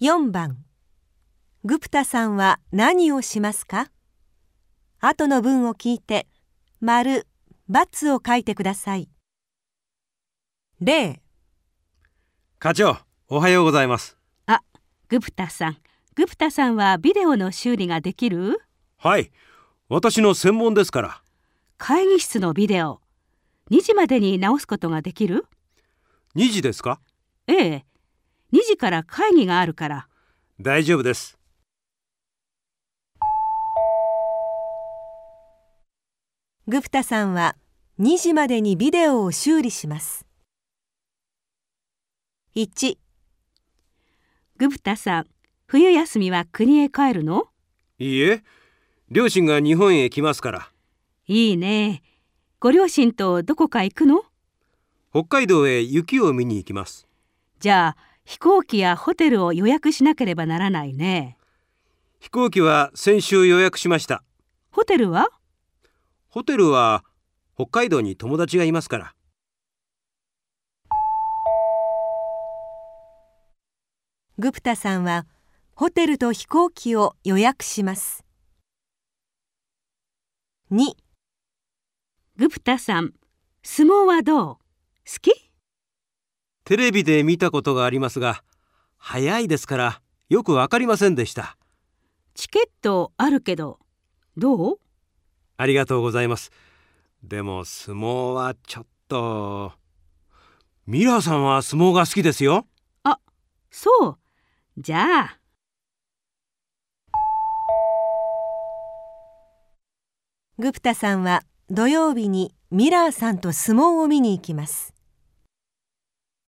4番グプタさんは何をしますか？後の文を聞いて丸、×を書いてください。例課長、おはようございます。あ、グプタさん。グプタさんはビデオの修理ができる？はい、私の専門ですから。会議室のビデオ。2時までに直すことができる？2時ですか？ええ。2時から会議があるから。大丈夫です。グプタさんは2時までにビデオを修理します。1、グプタさん、冬休みは国へ帰るの？いいえ、両親が日本へ来ますから。いいね。ご両親とどこか行くの？北海道へ雪を見に行きます。じゃあ、飛行機やホテルを予約しなければならないね。飛行機は先週予約しました。ホテルは？ホテルは北海道に友達がいますから。グプタさんはホテルと飛行機を予約します。2、グプタさん、相撲はどう？好き？テレビで見たことがありますが、早いですからよくわかりませんでした。チケットあるけど、どう？ありがとうございます。でも相撲はちょっと。ミラーさんは相撲が好きですよ。そう。じゃあ。グプタさんは土曜日にミラーさんと相撲を見に行きます。